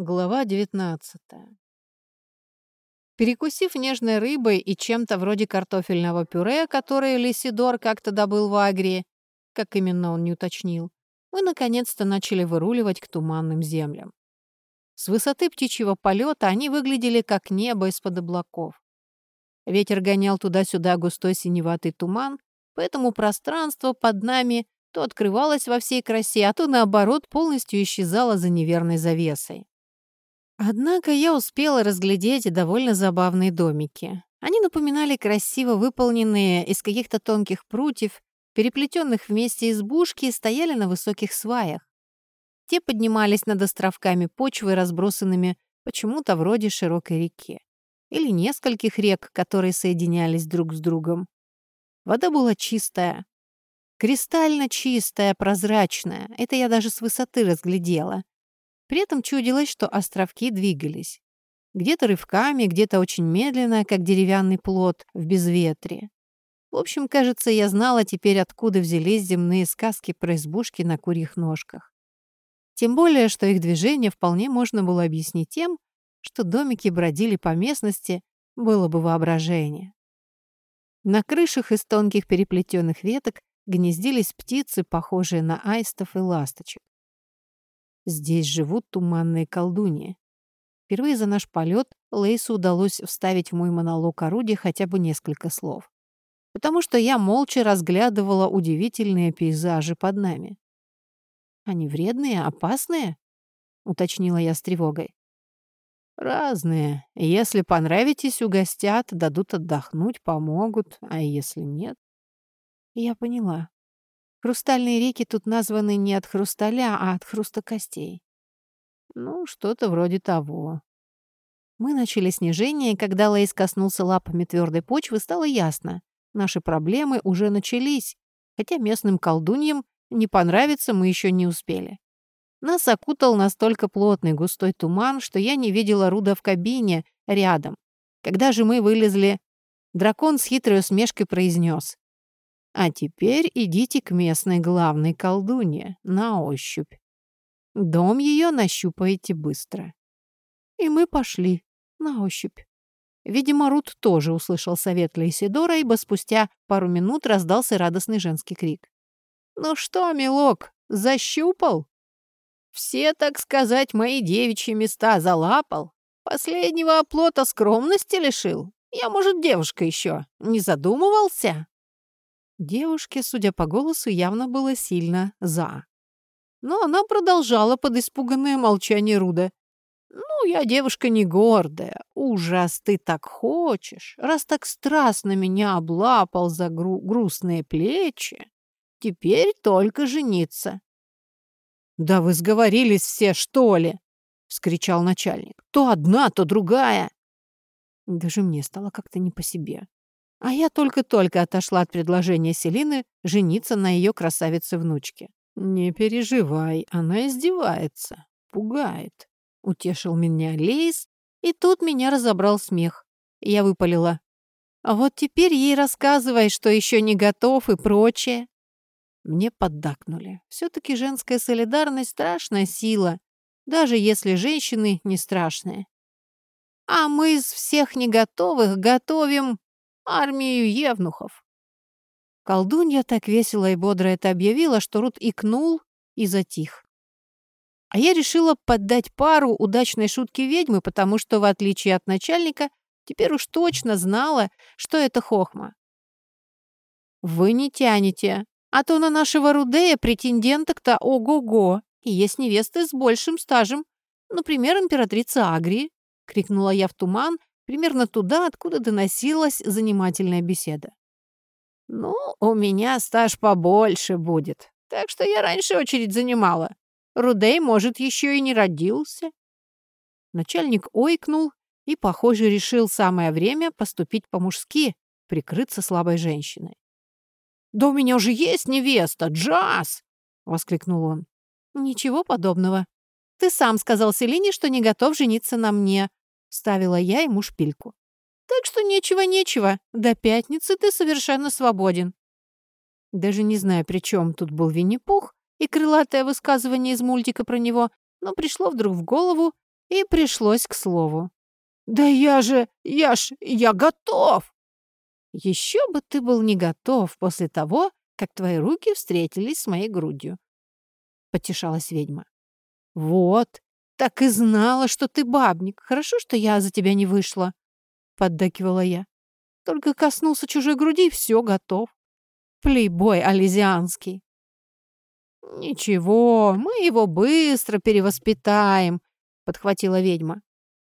Глава 19 Перекусив нежной рыбой и чем-то вроде картофельного пюре, которое Лисидор как-то добыл в Агрии, как именно он не уточнил, мы наконец-то начали выруливать к туманным землям. С высоты птичьего полета они выглядели как небо из-под облаков. Ветер гонял туда-сюда густой синеватый туман, поэтому пространство под нами то открывалось во всей красе, а то, наоборот, полностью исчезало за неверной завесой. Однако я успела разглядеть довольно забавные домики. Они напоминали красиво выполненные из каких-то тонких прутьев, переплетенных вместе избушки, и стояли на высоких сваях. Те поднимались над островками почвы, разбросанными почему-то вроде широкой реки. Или нескольких рек, которые соединялись друг с другом. Вода была чистая. Кристально чистая, прозрачная. Это я даже с высоты разглядела. При этом чудилось, что островки двигались. Где-то рывками, где-то очень медленно, как деревянный плод в безветрие. В общем, кажется, я знала теперь, откуда взялись земные сказки про избушки на курьих ножках. Тем более, что их движение вполне можно было объяснить тем, что домики бродили по местности, было бы воображение. На крышах из тонких переплетенных веток гнездились птицы, похожие на аистов и ласточек. Здесь живут туманные колдуньи. Впервые за наш полет Лейсу удалось вставить в мой монолог орудия хотя бы несколько слов. Потому что я молча разглядывала удивительные пейзажи под нами. «Они вредные, опасные?» — уточнила я с тревогой. «Разные. Если понравитесь, угостят, дадут отдохнуть, помогут, а если нет...» Я поняла. Хрустальные реки тут названы не от хрусталя, а от хруста костей. Ну, что-то вроде того. Мы начали снижение, и когда Лейс коснулся лапами твердой почвы, стало ясно. Наши проблемы уже начались, хотя местным колдуньям не понравится мы еще не успели. Нас окутал настолько плотный густой туман, что я не видела Руда в кабине рядом. Когда же мы вылезли, дракон с хитрой усмешкой произнес. А теперь идите к местной главной колдуне на ощупь. Дом ее нащупаете быстро. И мы пошли на ощупь. Видимо, Рут тоже услышал совет Лейсидора, ибо спустя пару минут раздался радостный женский крик. «Ну что, милок, защупал?» «Все, так сказать, мои девичьи места залапал. Последнего оплота скромности лишил. Я, может, девушка еще. Не задумывался?» Девушке, судя по голосу, явно было сильно «за». Но она продолжала под испуганное молчание Руда. «Ну, я девушка не гордая. Ужас, ты так хочешь. Раз так страстно меня облапал за гру грустные плечи, теперь только жениться». «Да вы сговорились все, что ли?» — вскричал начальник. «То одна, то другая». Даже мне стало как-то не по себе. А я только-только отошла от предложения Селины жениться на ее красавице-внучке. «Не переживай, она издевается, пугает», — утешил меня Лейс, и тут меня разобрал смех. Я выпалила. «А вот теперь ей рассказывай, что еще не готов и прочее». Мне поддакнули. Все-таки женская солидарность — страшная сила, даже если женщины не страшные. А мы из всех не готовых готовим армию евнухов. Колдунья так весело и бодро это объявила, что Рут икнул и затих. А я решила поддать пару удачной шутки ведьмы, потому что, в отличие от начальника, теперь уж точно знала, что это хохма. «Вы не тянете, а то на нашего Рудея претенденток-то ого-го, и есть невесты с большим стажем, например, императрица Агрии», — крикнула я в туман, примерно туда, откуда доносилась занимательная беседа. «Ну, у меня стаж побольше будет, так что я раньше очередь занимала. Рудей, может, еще и не родился». Начальник ойкнул и, похоже, решил самое время поступить по-мужски, прикрыться слабой женщиной. «Да у меня уже есть невеста, Джаз!» — воскликнул он. «Ничего подобного. Ты сам сказал Селине, что не готов жениться на мне, Ставила я ему шпильку. Так что нечего-нечего. До пятницы ты совершенно свободен. Даже не знаю, при чем тут был Винни-Пух и крылатое высказывание из мультика про него, но пришло вдруг в голову, и пришлось к слову. «Да я же, я ж, я готов!» «Еще бы ты был не готов после того, как твои руки встретились с моей грудью», — потешалась ведьма. «Вот, так и знала, что ты бабник. Хорошо, что я за тебя не вышла», — поддакивала я. «Только коснулся чужой груди, и все, готов. Плейбой ализианский». «Ничего, мы его быстро перевоспитаем», — подхватила ведьма.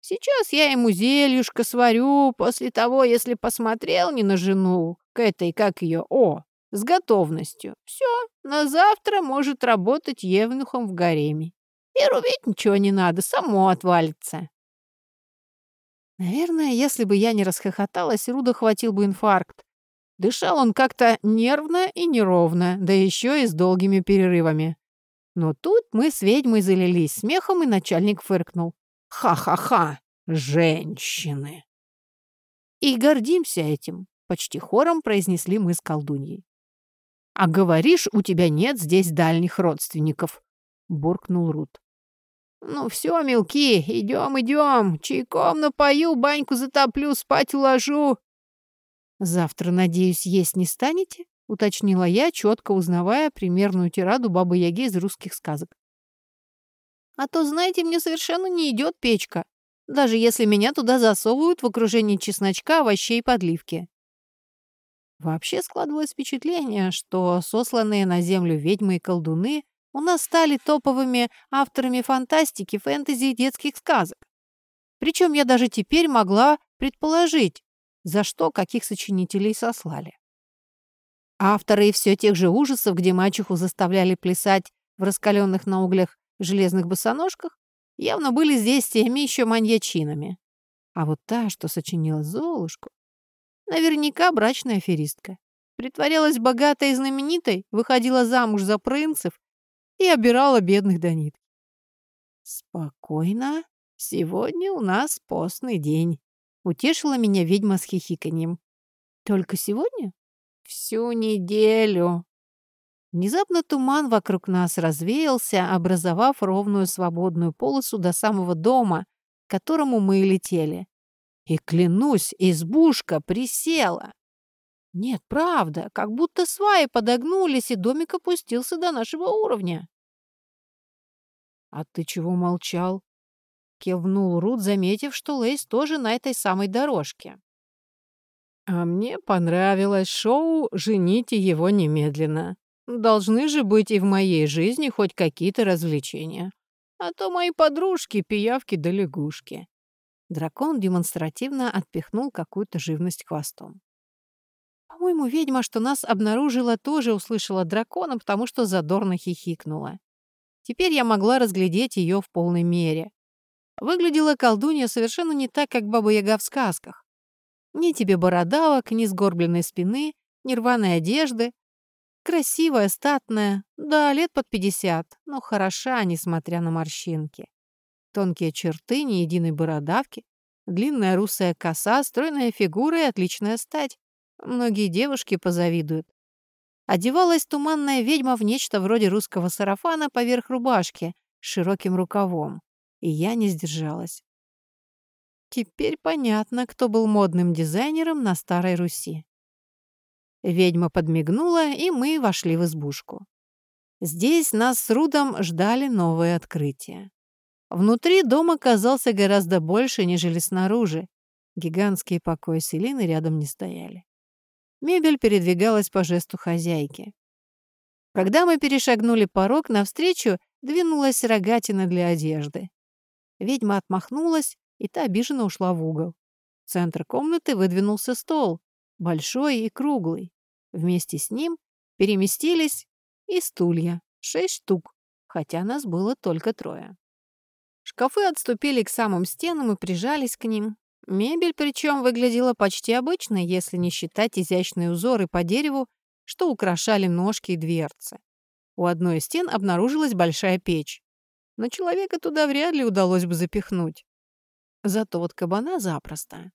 «Сейчас я ему зельюшко сварю после того, если посмотрел не на жену, к этой, как ее, о, с готовностью. Все, на завтра может работать евнухом в гареме. И рубить ничего не надо, само отвалится». Наверное, если бы я не расхохоталась, Руда хватил бы инфаркт. Дышал он как-то нервно и неровно, да еще и с долгими перерывами. Но тут мы с ведьмой залились смехом, и начальник фыркнул. «Ха-ха-ха! Женщины!» «И гордимся этим», — почти хором произнесли мы с колдуньей. «А говоришь, у тебя нет здесь дальних родственников», — буркнул Рут. «Ну все, мелки, идем, идем. Чайком напою, баньку затоплю, спать уложу», «Завтра, надеюсь, есть не станете?» — уточнила я, четко узнавая примерную тираду Бабы-Яги из русских сказок. «А то, знаете, мне совершенно не идет печка, даже если меня туда засовывают в окружении чесночка, овощей и подливки». Вообще складывалось впечатление, что сосланные на землю ведьмы и колдуны у нас стали топовыми авторами фантастики, фэнтези и детских сказок. Причем я даже теперь могла предположить, за что каких сочинителей сослали. Авторы все тех же ужасов, где мачеху заставляли плясать в раскаленных на углях железных босоножках, явно были здесь теми еще маньячинами. А вот та, что сочинила Золушку, наверняка брачная аферистка. Притворялась богатой и знаменитой, выходила замуж за принцев и обирала бедных до нитки. «Спокойно, сегодня у нас постный день», Утешила меня ведьма с хихиканьем. «Только сегодня?» «Всю неделю». Внезапно туман вокруг нас развеялся, образовав ровную свободную полосу до самого дома, к которому мы и летели. И, клянусь, избушка присела. Нет, правда, как будто сваи подогнулись, и домик опустился до нашего уровня. «А ты чего молчал?» Кивнул Рут, заметив, что Лейс тоже на этой самой дорожке. «А мне понравилось шоу «Жените его немедленно». Должны же быть и в моей жизни хоть какие-то развлечения. А то мои подружки — пиявки да лягушки». Дракон демонстративно отпихнул какую-то живность хвостом. По-моему, ведьма, что нас обнаружила, тоже услышала дракона, потому что задорно хихикнула. Теперь я могла разглядеть ее в полной мере. Выглядела колдунья совершенно не так, как Баба-Яга в сказках. Ни тебе бородавок, ни сгорбленной спины, ни рваной одежды. Красивая, статная, да, лет под пятьдесят, но хороша, несмотря на морщинки. Тонкие черты, ни единой бородавки, длинная русая коса, стройная фигура и отличная стать. Многие девушки позавидуют. Одевалась туманная ведьма в нечто вроде русского сарафана поверх рубашки с широким рукавом и я не сдержалась. Теперь понятно, кто был модным дизайнером на Старой Руси. Ведьма подмигнула, и мы вошли в избушку. Здесь нас с Рудом ждали новые открытия. Внутри дом оказался гораздо больше, нежели снаружи. Гигантские покои Селины рядом не стояли. Мебель передвигалась по жесту хозяйки. Когда мы перешагнули порог, навстречу двинулась рогатина для одежды. Ведьма отмахнулась, и та обиженно ушла в угол. В центр комнаты выдвинулся стол, большой и круглый. Вместе с ним переместились и стулья, шесть штук, хотя нас было только трое. Шкафы отступили к самым стенам и прижались к ним. Мебель причем выглядела почти обычной, если не считать изящные узоры по дереву, что украшали ножки и дверцы. У одной из стен обнаружилась большая печь но человека туда вряд ли удалось бы запихнуть. Зато вот кабана запросто.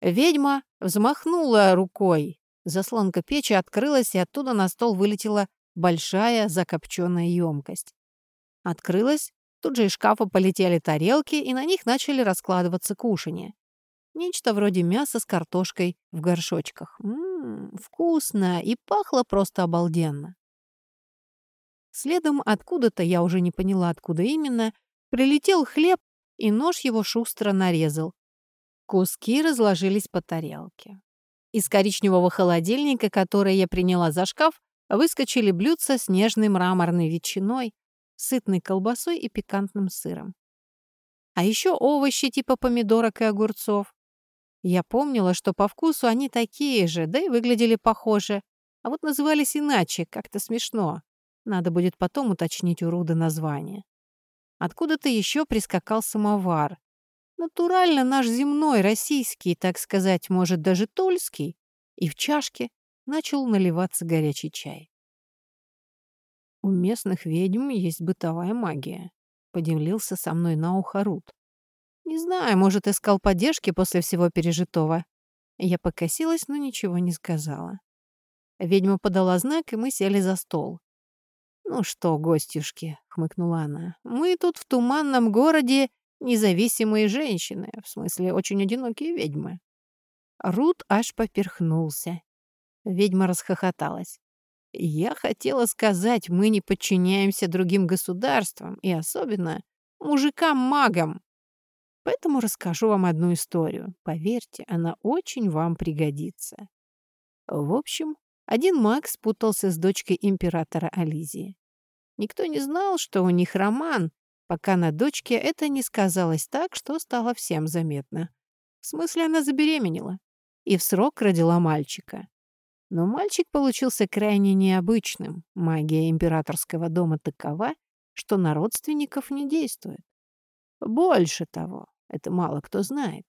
Ведьма взмахнула рукой. Заслонка печи открылась, и оттуда на стол вылетела большая закопченная емкость. Открылась Тут же из шкафа полетели тарелки, и на них начали раскладываться кушанья. Нечто вроде мяса с картошкой в горшочках. Ммм, вкусно и пахло просто обалденно. Следом откуда-то, я уже не поняла, откуда именно, прилетел хлеб, и нож его шустро нарезал. Куски разложились по тарелке. Из коричневого холодильника, который я приняла за шкаф, выскочили блюдца с нежной мраморной ветчиной, сытной колбасой и пикантным сыром. А еще овощи типа помидорок и огурцов. Я помнила, что по вкусу они такие же, да и выглядели похоже, а вот назывались иначе, как-то смешно. Надо будет потом уточнить у Руда название. Откуда-то еще прискакал самовар. Натурально наш земной, российский, так сказать, может, даже тульский. И в чашке начал наливаться горячий чай. «У местных ведьм есть бытовая магия», — поделился со мной на ухо Руд. «Не знаю, может, искал поддержки после всего пережитого». Я покосилась, но ничего не сказала. Ведьма подала знак, и мы сели за стол. «Ну что, гостюшки», — хмыкнула она, — «мы тут в туманном городе независимые женщины, в смысле очень одинокие ведьмы». Рут аж поперхнулся. Ведьма расхохоталась. «Я хотела сказать, мы не подчиняемся другим государствам, и особенно мужикам-магам. Поэтому расскажу вам одну историю. Поверьте, она очень вам пригодится». В общем, один маг спутался с дочкой императора Ализии. Никто не знал, что у них роман, пока на дочке это не сказалось так, что стало всем заметно. В смысле, она забеременела и в срок родила мальчика. Но мальчик получился крайне необычным. Магия императорского дома такова, что на родственников не действует. Больше того, это мало кто знает.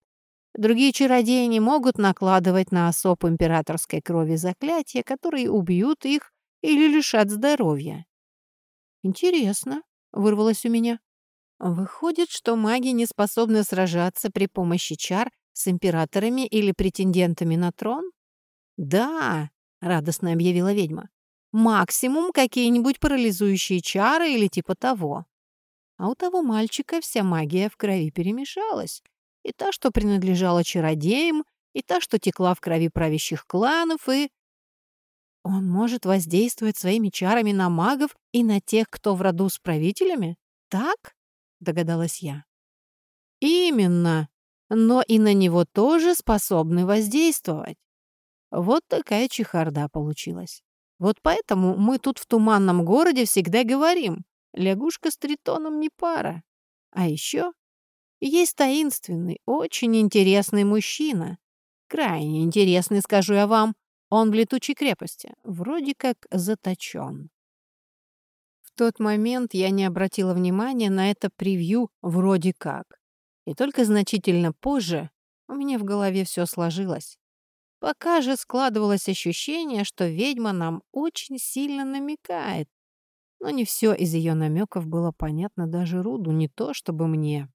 Другие чародеи не могут накладывать на особ императорской крови заклятия, которые убьют их или лишат здоровья. «Интересно», — вырвалось у меня. «Выходит, что маги не способны сражаться при помощи чар с императорами или претендентами на трон?» «Да», — радостно объявила ведьма. «Максимум какие-нибудь парализующие чары или типа того». А у того мальчика вся магия в крови перемешалась, и та, что принадлежала чародеям, и та, что текла в крови правящих кланов, и... Он может воздействовать своими чарами на магов и на тех, кто в роду с правителями? Так? Догадалась я. Именно. Но и на него тоже способны воздействовать. Вот такая чехарда получилась. Вот поэтому мы тут в туманном городе всегда говорим, лягушка с тритоном не пара. А еще есть таинственный, очень интересный мужчина. Крайне интересный, скажу я вам. Он в летучей крепости, вроде как заточен. В тот момент я не обратила внимания на это превью «вроде как». И только значительно позже у меня в голове все сложилось. Пока же складывалось ощущение, что ведьма нам очень сильно намекает. Но не все из ее намеков было понятно даже Руду, не то чтобы мне.